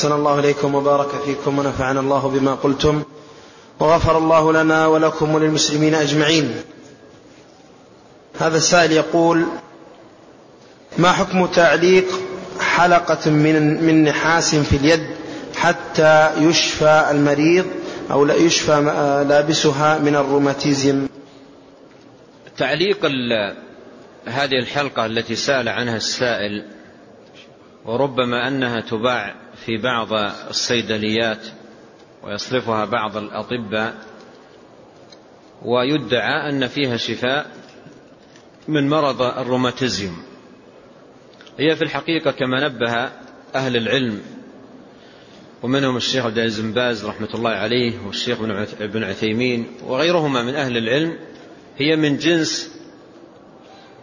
أحسن الله إليكم وبارك فيكم ونفعنا الله بما قلتم وغفر الله لنا ولكم وللمسلمين أجمعين. هذا السائل يقول ما حكم تعليق حلقة من من نحاس في اليد حتى يشفى المريض أو لا يشفى لابسها من الروماتيزم؟ تعليق هذه الحلقة التي سأل عنها السائل وربما أنها تباع في بعض الصيدليات ويصرفها بعض الأطباء ويدعى أن فيها شفاء من مرض الروماتيزم هي في الحقيقة كما نبه أهل العلم ومنهم الشيخ عبد العزيز باز رحمة الله عليه والشيخ ابن عثيمين وغيرهما من أهل العلم. هي من جنس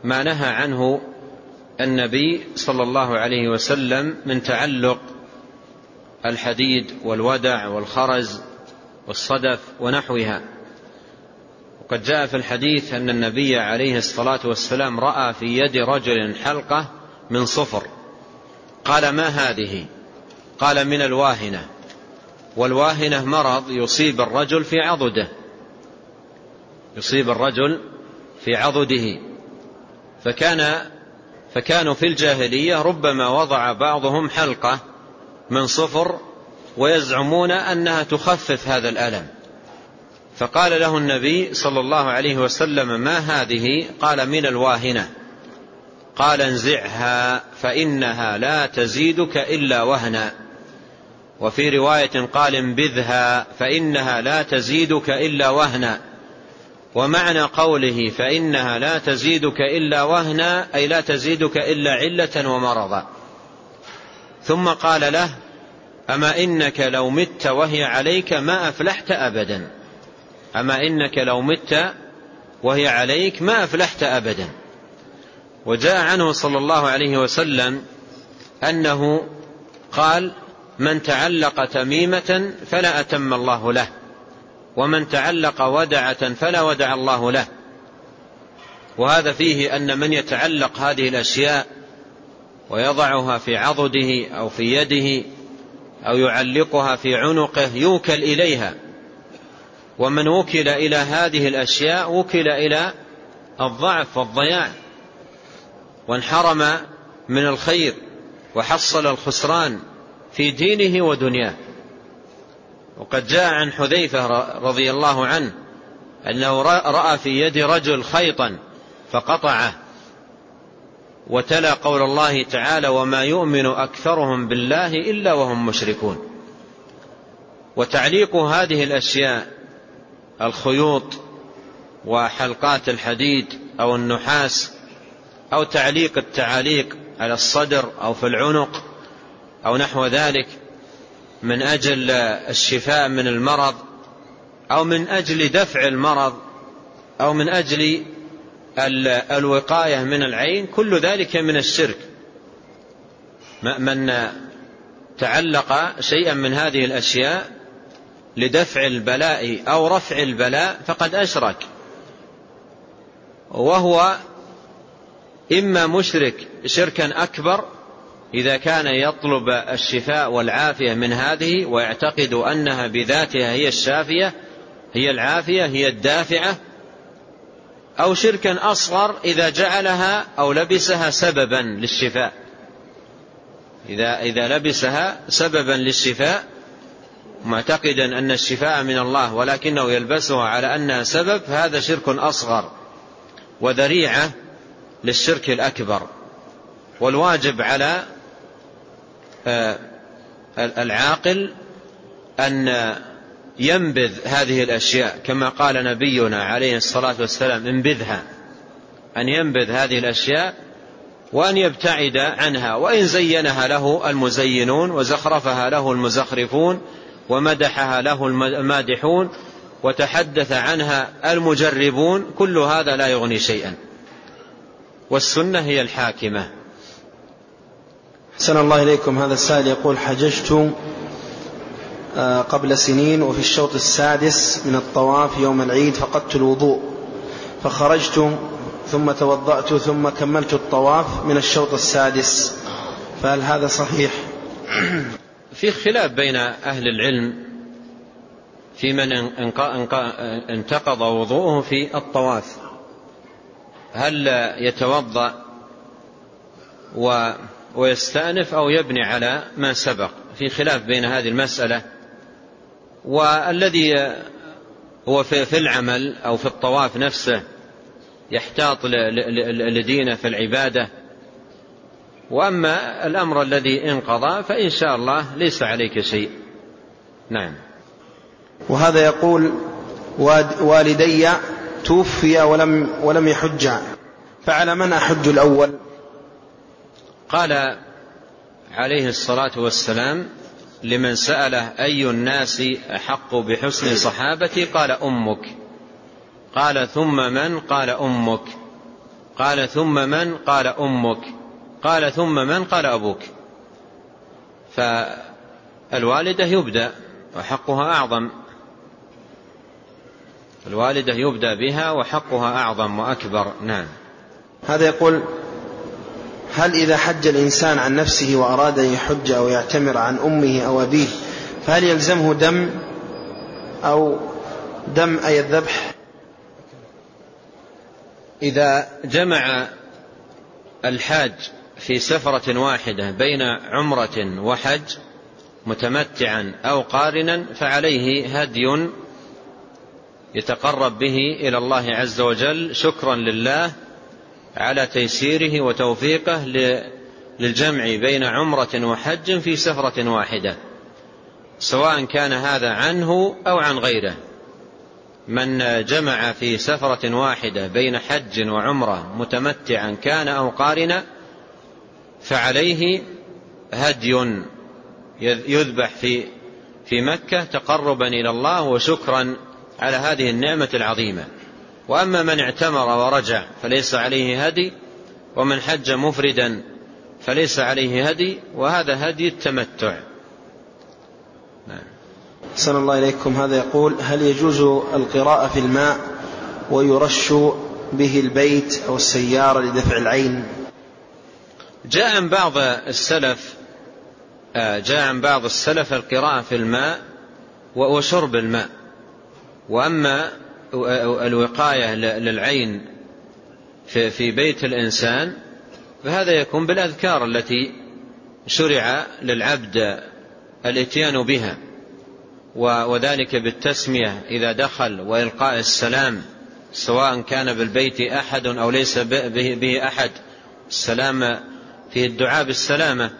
ما نهى عنه النبي صلى الله عليه وسلم من تعلق الحديد والودع والخرز والصدف ونحوها. وقد جاء في الحديث أن النبي عليه الصلاة والسلام رأى في يد رجل حلقة من صفر. قال ما هذه؟ قال من الواهنة. والواهنة مرض يصيب الرجل في عضده. يصيب الرجل في عضده. فكان فكانوا في الجاهلية ربما وضع بعضهم حلقة من صفر ويزعمون أنها تخفف هذا الألم. فقال له النبي صلى الله عليه وسلم ما هذه؟ قال من الواهنة. قال انزعها فإنها لا تزيدك إلا وهنا. وفي رواية قال انبذها فإنها لا تزيدك إلا وهنا. ومعنى قوله فإنها لا تزيدك إلا وهنا أي لا تزيدك إلا علة ومرضا. ثم قال له أما إنك لو مت وهي عليك ما أفلحت أبدا. أما إنك لو مت وهي عليك ما أفلحت أبدا. وجاء عنه صلى الله عليه وسلم أنه قال من تعلق تميمة فلا أتم الله له ومن تعلق ودعة فلا ودع الله له. وهذا فيه أن من يتعلق هذه الأشياء ويضعها في عضده أو في يده أو يعلقها في عنقه يوكل إليها. ومن وكل إلى هذه الأشياء وكل إلى الضعف والضياع. وانحرم من الخير وحصل الخسران في دينه ودنياه. وقد جاء عن حذيفة رضي الله عنه أنه رأى في يد رجل خيطا فقطعه. وتلا قول الله تعالى وما يؤمن أكثرهم بالله إلا وهم مشركون. وتعليق هذه الأشياء الخيوط وحلقات الحديد أو النحاس أو تعليق التعاليق على الصدر أو في العنق أو نحو ذلك من أجل الشفاء من المرض أو من أجل دفع المرض أو من أجل الوقاية من العين كل ذلك من الشرك. من تعلق شيئا من هذه الأشياء لدفع البلاء أو رفع البلاء فقد أشرك. وهو إما مشرك شركا أكبر إذا كان يطلب الشفاء والعافية من هذه ويعتقد أنها بذاتها هي الشافية هي العافية هي الدافعة أو شركا أصغر إذا جعلها أو لبسها سببا للشفاء. إذا, إذا لبسها سببا للشفاء معتقدا أن الشفاء من الله ولكنه يلبسها على أنها سبب هذا شرك أصغر وذريعة للشرك الأكبر. والواجب على آه، العاقل أن ينبذ هذه الأشياء كما قال نبينا عليه الصلاة والسلام انبذها. أن ينبذ هذه الأشياء وأن يبتعد عنها وإن زينها له المزينون وزخرفها له المزخرفون ومدحها له المادحون وتحدث عنها المجربون كل هذا لا يغني شيئا. والسنة هي الحاكمة. حسن الله إليكم. هذا السائل يقول حججت قبل سنين وفي الشوط السادس من الطواف يوم العيد فقدت الوضوء فخرجت ثم توضأت ثم كملت الطواف من الشوط السادس. فهل هذا صحيح؟ في خلاف بين أهل العلم في من انتقض وضوءه في الطواف. هل يتوضأ ويستأنف أو يبني على ما سبق؟ في خلاف بين هذه المسألة والذي هو في العمل أو في الطواف نفسه يحتاط لدينه في العبادة. وأما الأمر الذي انقضى فإن شاء الله ليس عليك شيء. نعم. وهذا يقول والدي توفي ولم ولم يحج. فعلى من أحج الأول؟ قال عليه الصلاة والسلام لمن سأله أي الناس أحق بحسن صحابتي قال أمك. قال ثم من؟ قال أمك. قال ثم من؟ قال أمك. قال ثم من؟ قال أبوك. فالوالدة يبدأ وحقها أعظم. الوالدة يبدأ بها وحقها أعظم وأكبر. نعم. هذا يقول هل إذا حج الإنسان عن نفسه وأراد أن يحج أو يعتمر عن أمه أو أبيه فهل يلزمه دم أو دم أي الذبح؟ إذا جمع الحاج في سفرة واحدة بين عمرة وحج متمتعا أو قارنا فعليه هدي يتقرب به إلى الله عز وجل شكرا لله على تيسيره وتوفيقه للجمع بين عمرة وحج في سفرة واحدة سواء كان هذا عنه أو عن غيره. من جمع في سفرة واحدة بين حج وعمرة متمتعا كان أو قارنا فعليه هدي يذبح في في مكة تقربا إلى الله وشكرا على هذه النعمة العظيمة. وأما من اعتمر ورجع فليس عليه هدي ومن حج مفردا فليس عليه هدي وهذا هدي التمتع. نعم صلى الله إليكم. هذا يقول هل يجوز القراءة في الماء ويرش به البيت أو السيارة لدفع العين؟ جاء عن بعض السلف آه، جاء عن بعض السلف القراءة في الماء وشرب الماء. وأما الوقاية للعين في بيت الإنسان فهذا يكون بالأذكار التي شرع للعبد الإتيان بها وذلك بالتسمية إذا دخل وإلقاء السلام سواء كان بالبيت أحد أو ليس به أحد السلام فيه الدعاء بالسلامة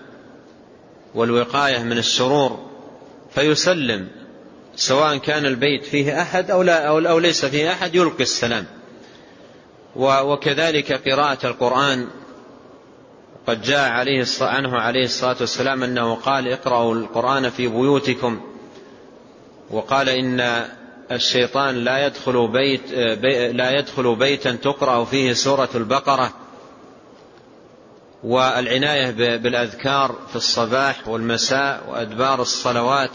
والوقاية من الشرور فيسلم. سواء كان البيت فيه أحد أو, لا أو, أو ليس فيه أحد يلقي السلام. وكذلك قراءة القرآن. قد جاء عليه عنه عليه الصلاة والسلام أنه قال اقرأوا القرآن في بيوتكم. وقال إن الشيطان لا يدخل بيت لا يدخل بيتا تقرأ فيه سورة البقرة. والعناية بالأذكار في الصباح والمساء وأدبار الصلوات.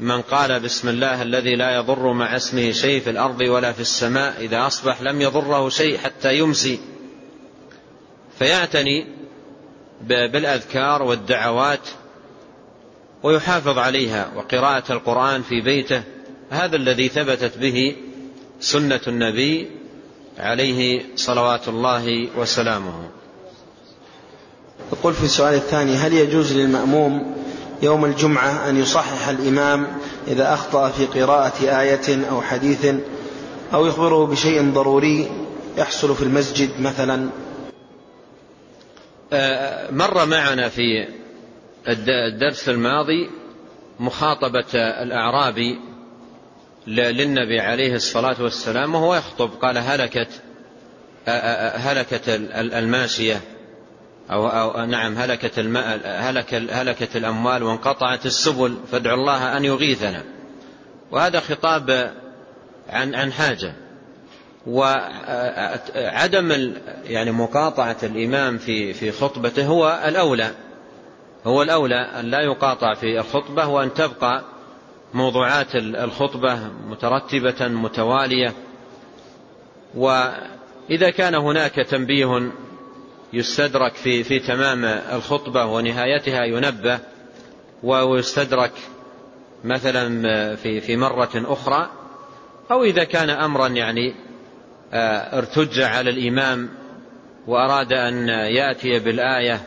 من قال بسم الله الذي لا يضر مع اسمه شيء في الأرض ولا في السماء إذا أصبح لم يضره شيء حتى يمسي. فيعتني بالأذكار والدعوات ويحافظ عليها وقراءة القرآن في بيته. هذا الذي ثبتت به سنة النبي عليه صلوات الله وسلامه. يقول في السؤال الثاني هل يجوز للمأموم يوم الجمعة أن يصحح الإمام إذا أخطأ في قراءة آية أو حديث أو يخبره بشيء ضروري يحصل في المسجد مثلا. آه، مر معنا في الدرس الماضي مخاطبة الأعرابي للنبي عليه الصلاة والسلام وهو يخطب قال هلكت آه، آه، هلكت الماشية. أو, أو نعم هلكت هلك هلكت الأموال وانقطعت السبل فادعوا الله أن يغيثنا. وهذا خطاب عن عن حاجة. وعدم يعني مقاطعة الإمام في في خطبته هو الأولى. هو الأولى أن لا يقاطع في الخطبة وأن تبقى موضوعات الخطبة مترتبة متوالية. وإذا كان هناك تنبيه يستدرك في في تمام الخطبة ونهايتها ينبه ويستدرك مثلا في في مرة أخرى أو إذا كان أمرا يعني آه، ارتج على الإمام وأراد أن يأتي بالآية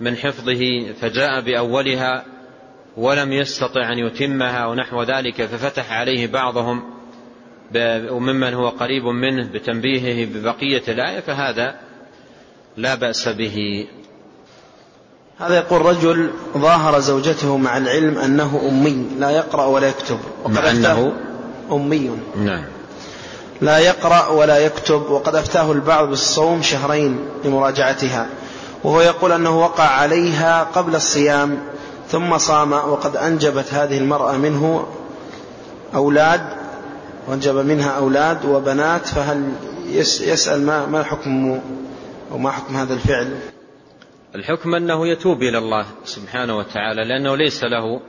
من حفظه فجاء بأولها ولم يستطع أن يتمها ونحو ذلك ففتح عليه بعضهم وممن هو قريب منه بتنبيهه ببقية الآية فهذا لا بأس به. هذا يقول رجل ظاهر زوجته مع العلم أنه أمي لا يقرأ ولا يكتب. وقد أنه أمي. نعم. لا يقرأ ولا يكتب. وقد أفتاه البعض بالصوم شهرين لمراجعتها. وهو يقول أنه وقع عليها قبل الصيام ثم صام وقد أنجبت هذه المرأة منه أولاد وأنجب منها أولاد وبنات فهل يسأل ما ما حكم أو ما حكم هذا الفعل؟ الحكم أنه يتوب إلى الله سبحانه وتعالى لأنه ليس له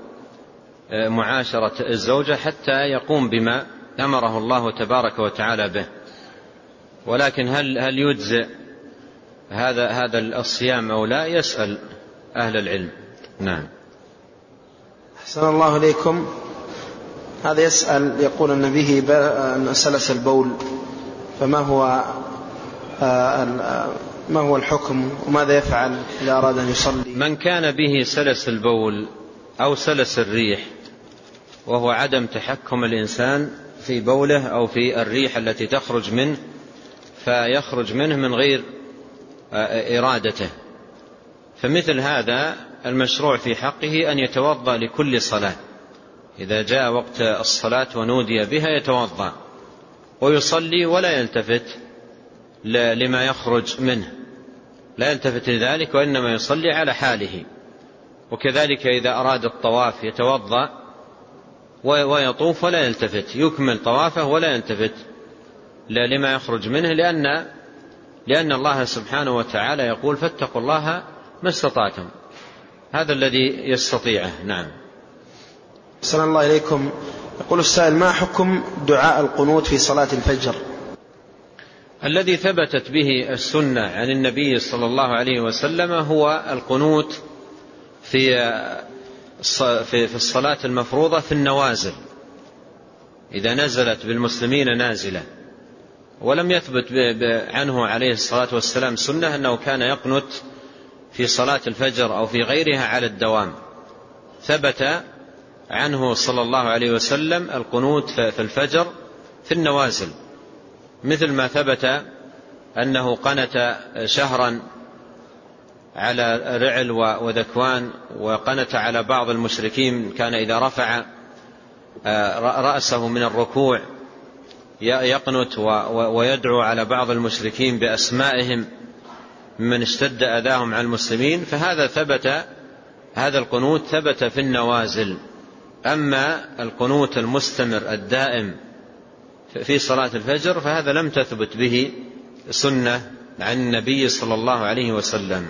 آه، معاشرة الزوجة حتى يقوم بما أمره الله تبارك وتعالى به. ولكن هل هل يجزئ هذا هذا الصيام أو لا؟ يسأل أهل العلم. نعم. أحسن الله إليكم. هذا يسأل يقول أن به سلس البول فما هو آه، ما هو الحكم وماذا يفعل إذا أراد أن يصلي؟ من كان به سلس البول أو سلس الريح وهو عدم تحكم الإنسان في بوله أو في الريح التي تخرج منه فيخرج منه من غير آه، إرادته. فمثل هذا المشروع في حقه أن يتوضأ لكل صلاة. إذا جاء وقت الصلاة ونودي بها يتوضأ ويصلي ولا يلتفت. لما يخرج منه. لا يلتفت لذلك وإنما يصلي على حاله. وكذلك إذا أراد الطواف يتوضأ ويطوف ولا يلتفت. يكمل طوافه ولا يلتفت. لما يخرج منه لأن لأن الله سبحانه وتعالى يقول فاتقوا الله ما استطعتم. هذا الذي يستطيعه. نعم. صلى الله إليكم. يقول السائل ما حكم دعاء القنوت في صلاة الفجر؟ الذي ثبتت به السنة عن النبي صلى الله عليه وسلم هو القنوت في في الصلاة المفروضة في النوازل. إذا نزلت بالمسلمين نازلة. ولم يثبت عنه عليه الصلاة والسلام سنة أنه كان يقنت في صلاة الفجر أو في غيرها على الدوام. ثبت عنه صلى الله عليه وسلم القنوت في الفجر في النوازل. مثل ما ثبت أنه قنت شهرا على رعل وذكوان وقنت على بعض المشركين كان إذا رفع آه، رأسه من الركوع يقنت ويدعو على بعض المشركين بأسمائهم من اشتد أذاهم على المسلمين. فهذا ثبت هذا القنوت ثبت في النوازل. أما القنوت المستمر الدائم في صلاة الفجر فهذا لم تثبت به سنة عن النبي صلى الله عليه وسلم.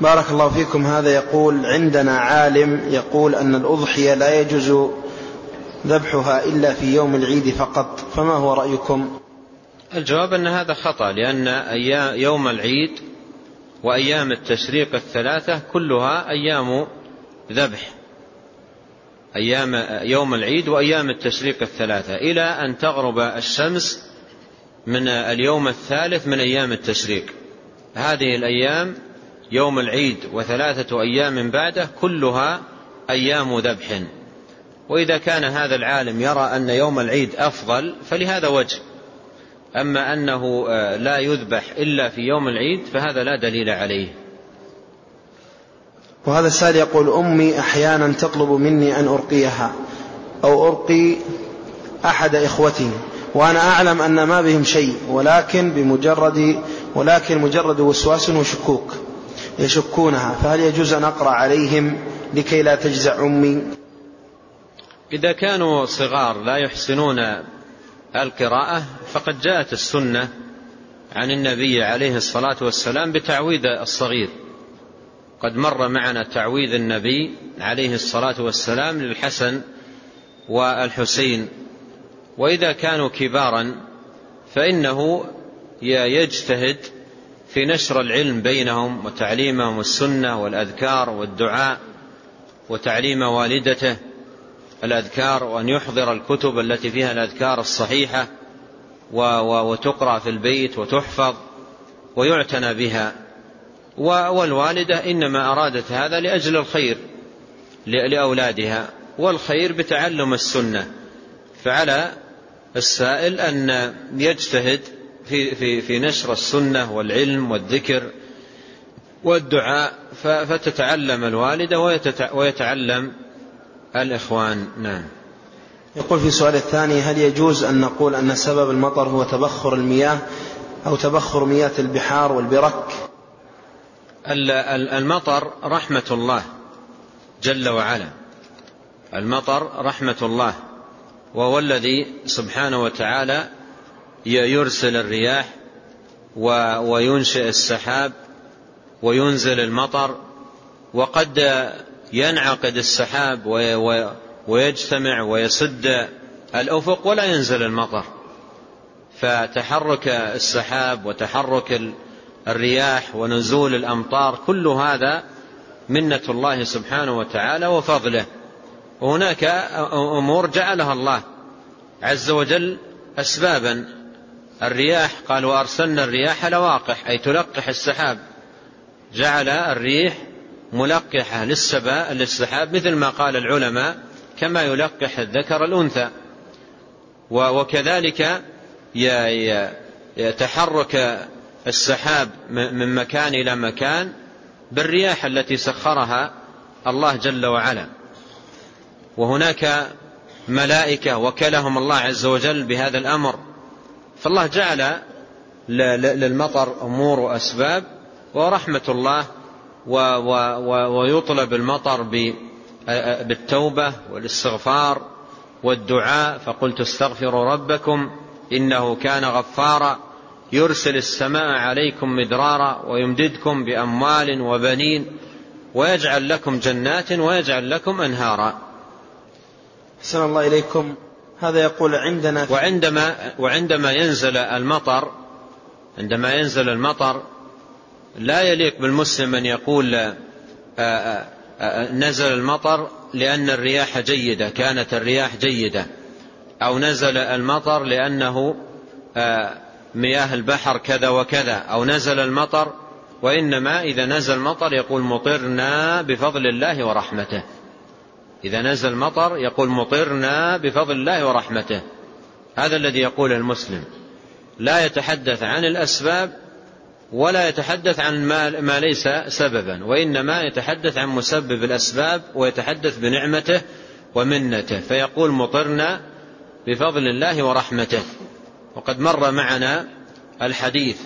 بارك الله فيكم. هذا يقول عندنا عالم يقول أن الأضحية لا يجوز ذبحها إلا في يوم العيد فقط. فما هو رأيكم؟ الجواب أن هذا خطأ لأن أيام يوم العيد وأيام التشريق الثلاثة كلها أيام ذبح. أيام يوم العيد وأيام التشريق الثلاثة إلى أن تغرب الشمس من اليوم الثالث من أيام التشريق. هذه الأيام يوم العيد وثلاثة أيام بعده كلها أيام ذبح. وإذا كان هذا العالم يرى أن يوم العيد أفضل فلهذا وجه. أما أنه آه، لا يذبح إلا في يوم العيد فهذا لا دليل عليه. وهذا السائل يقول أمي أحيانا تطلب مني أن أرقيها أو أرقي أحد إخوتي وأنا أعلم أن ما بهم شيء ولكن بمجرد ولكن مجرد وسواس وشكوك يشكونها. فهل يجوز أن أقرأ عليهم لكي لا تجزع أمي؟ إذا كانوا صغار لا يحسنون القراءة فقد جاءت السنة عن النبي عليه الصلاة والسلام بتعويذ الصغير. قد مر معنا تعويذ النبي عليه الصلاة والسلام للحسن والحسين. وإذا كانوا كبارا فإنه يجتهد في نشر العلم بينهم وتعليمهم السنة والأذكار والدعاء وتعليم والدته الأذكار وأن يحضر الكتب التي فيها الأذكار الصحيحة وتقرأ في البيت وتحفظ ويعتنى بها. والوالدة إنما أرادت هذا لأجل الخير لأولادها والخير بتعلم السنة. فعلى السائل أن يجتهد في, في, في نشر السنة والعلم والذكر والدعاء فتتعلم الوالدة ويتعلم الإخوان. نعم. يقول في سؤال الثاني هل يجوز أن نقول أن سبب المطر هو تبخر المياه أو تبخر مياه البحار والبرك؟ المطر رحمة الله جل وعلا. المطر رحمة الله. وهو الذي سبحانه وتعالى يرسل الرياح وينشئ السحاب وينزل المطر وقد ينعقد السحاب ويجتمع ويسد الأفق ولا ينزل المطر. فتحرك السحاب وتحرك الرياح ونزول الأمطار كل هذا منة الله سبحانه وتعالى وفضله. وهناك أمور جعلها الله عز وجل أسبابا. الرياح قال وأرسلنا الرياح لواقح أي تلقح السحاب. جعل الريح ملقحة للسحاب مثل ما قال العلماء كما يلقح الذكر الأنثى. وكذلك يتحرك السحاب من مكان إلى مكان بالرياح التي سخرها الله جل وعلا. وهناك ملائكة وكلهم الله عز وجل بهذا الأمر. فالله جعل للمطر أمور وأسباب ورحمة الله ويطلب المطر بالتوبة والاستغفار والدعاء فقلت استغفروا ربكم إنه كان غفارا. يرسل السماء عليكم مدرارا ويمددكم بأموال وبنين ويجعل لكم جنات ويجعل لكم أنهارا. أحسن الله إليكم. هذا يقول عندنا وعندما وعندما ينزل المطر عندما ينزل المطر لا يليق بالمسلم أن يقول آآ آآ نزل المطر لأن الرياح جيدة كانت الرياح جيدة أو نزل المطر لأنه مياه البحر كذا وكذا أو نزل المطر وإنما إذا نزل المطر يقول مطرنا بفضل الله ورحمته. إذا نزل المطر يقول مطرنا بفضل الله ورحمته. هذا الذي يقول المسلم. لا يتحدث عن الأسباب ولا يتحدث عن ما ليس سببا وإنما يتحدث عن مسبب الأسباب ويتحدث بنعمته ومنته فيقول مطرنا بفضل الله ورحمته. وقد مر معنا الحديث.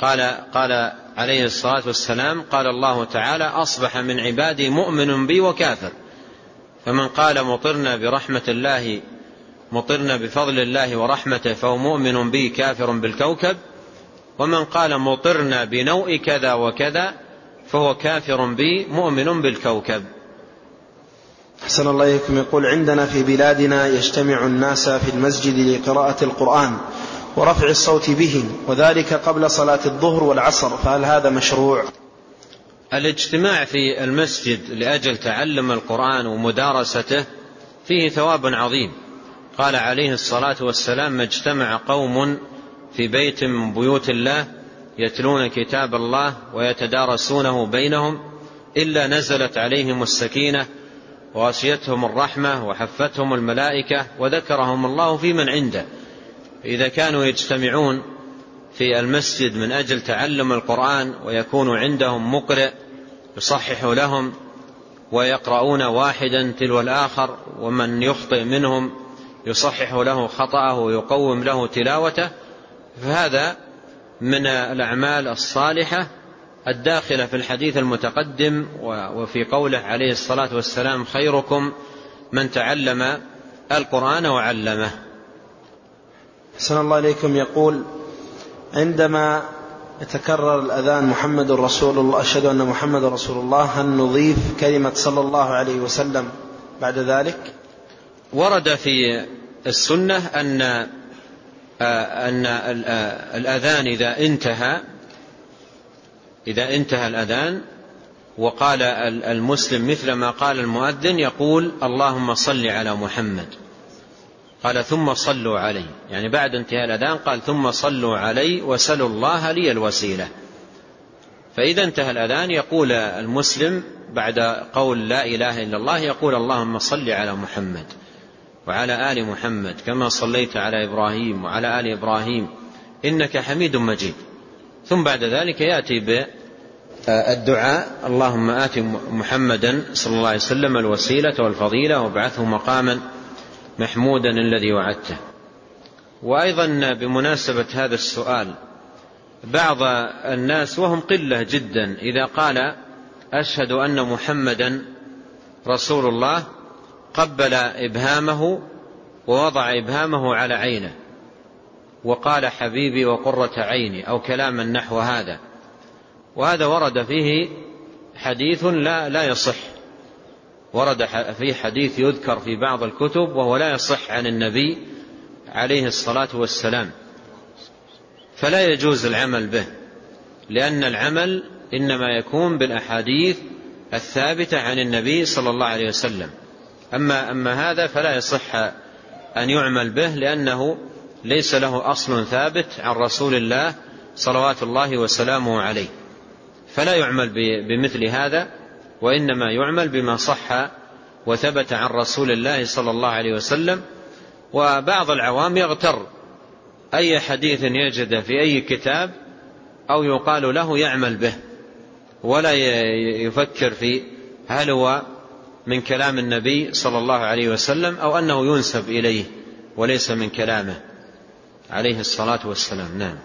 قال قال عليه الصلاة والسلام قال الله تعالى أصبح من عبادي مؤمن بي وكافر. فمن قال مطرنا برحمة الله مطرنا بفضل الله ورحمته فهو مؤمن بي كافر بالكوكب. ومن قال مطرنا بنوء كذا وكذا فهو كافر بي مؤمن بالكوكب. أحسن الله إليكم. يقول عندنا في بلادنا يجتمع الناس في المسجد لقراءة القرآن ورفع الصوت به وذلك قبل صلاة الظهر والعصر فهل هذا مشروع؟ الاجتماع في المسجد لأجل تعلم القرآن ومدارسته فيه ثواب عظيم. قال عليه الصلاة والسلام ما اجتمع قوم في بيت من بيوت الله يتلون كتاب الله ويتدارسونه بينهم إلا نزلت عليهم السكينة وغشيتهم الرحمة وحفتهم الملائكة وذكرهم الله في من عنده. إذا كانوا يجتمعون في المسجد من أجل تعلم القرآن ويكون عندهم مقرئ يصحح لهم ويقرؤون واحدا تلو الآخر ومن يخطئ منهم يصحح له خطأه ويقوم له تلاوته فهذا من الأعمال الصالحة الداخلة في الحديث المتقدم وفي قوله عليه الصلاة والسلام خيركم من تعلم القرآن وعلمه. حسن الله إليكم. يقول عندما يتكرر الأذان محمد رسول الله أشهد أن محمد رسول الله هل نضيف كلمة صلى الله عليه وسلم بعد ذلك؟ ورد في السنة أن أن الأذان إذا انتهى إذا انتهى الأذان وقال المسلم مثل ما قال المؤذن يقول اللهم صل على محمد. قال ثم صلوا علي. يعني بعد انتهاء الأذان قال ثم صلوا علي وسلوا الله لي الوسيلة. فإذا انتهى الأذان يقول المسلم بعد قول لا إله إلا الله يقول اللهم صل على محمد وعلى آل محمد كما صليت على إبراهيم وعلى آل إبراهيم إنك حميد مجيد. ثم بعد ذلك يأتي بالدعاء اللهم آت محمدا صلى الله عليه وسلم الوسيلة والفضيلة وابعثه مقاما محمودا الذي وعدته. وأيضا بمناسبة هذا السؤال بعض الناس وهم قلة جدا إذا قال أشهد أن محمدا رسول الله قبل إبهامه ووضع إبهامه على عينه. وقال حبيبي وقرة عيني أو كلاما نحو هذا. وهذا ورد فيه حديث لا لا يصح. ورد فيه حديث يذكر في بعض الكتب وهو لا يصح عن النبي عليه الصلاة والسلام. فلا يجوز العمل به لأن العمل إنما يكون بالأحاديث الثابتة عن النبي صلى الله عليه وسلم. أما أما هذا فلا يصح أن يعمل به لأنه ليس له أصل ثابت عن رسول الله صلوات الله وسلامه عليه. فلا يعمل بمثل هذا وإنما يعمل بما صح وثبت عن رسول الله صلى الله عليه وسلم. وبعض العوام يغتر أي حديث يجد في أي كتاب أو يقال له يعمل به ولا يفكر في هل هو من كلام النبي صلى الله عليه وسلم أو أنه ينسب إليه وليس من كلامه. عليه الصلاة والسلام. نعم.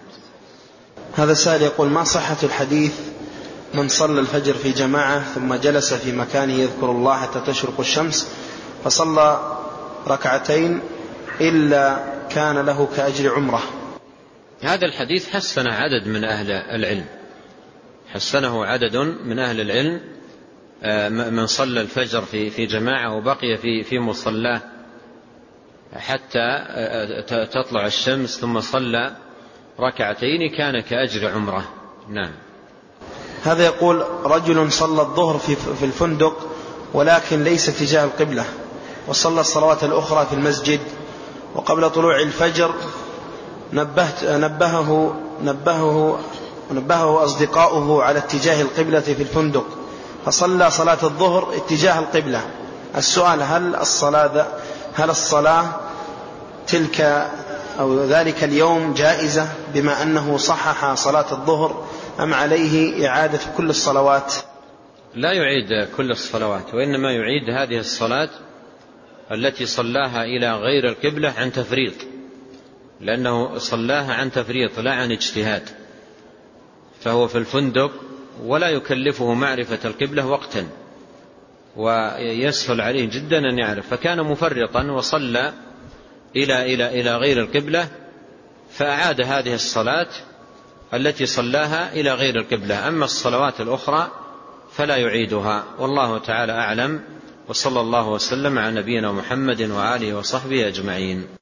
هذا سائل يقول ما صحة الحديث من صلى الفجر في جماعة ثم جلس في مكانه يذكر الله حتى تشرق الشمس فصلى ركعتين إلا كان له كأجر عمرة هذا الحديث حسنه عدد من أهل العلم. حسنه عدد من أهل العلم آه، من صلى الفجر في في جماعة وبقي في في مصلاه. حتى تطلع الشمس ثم صلى ركعتين كان كأجر عمرة. نعم. هذا يقول رجل صلى الظهر في الفندق ولكن ليس تجاه القبلة وصلى الصلوات الأخرى في المسجد وقبل طلوع الفجر نبهت نبهه نبهه نبهه أصدقاؤه على اتجاه القبلة في الفندق فصلى صلاة الظهر اتجاه القبلة. السؤال هل الصلاة هل الصلاة تلك أو ذلك اليوم جائزة بما أنه صحح صلاة الظهر أم عليه إعادة كل الصلوات؟ لا يعيد كل الصلوات وإنما يعيد هذه الصلاة التي صلاها إلى غير القبلة عن تفريط لأنه صلاها عن تفريط لا عن اجتهاد فهو في الفندق ولا يكلفه معرفة القبلة وقتا. ويسهل عليه جدا أن يعرف. فكان مفرطا وصلى إلى إلى إلى غير القبلة فأعاد هذه الصلاة التي صلاها إلى غير القبلة. أما الصلوات الأخرى فلا يعيدها. والله تعالى أعلم وصلى الله وسلم على نبينا محمد وآله وصحبه أجمعين.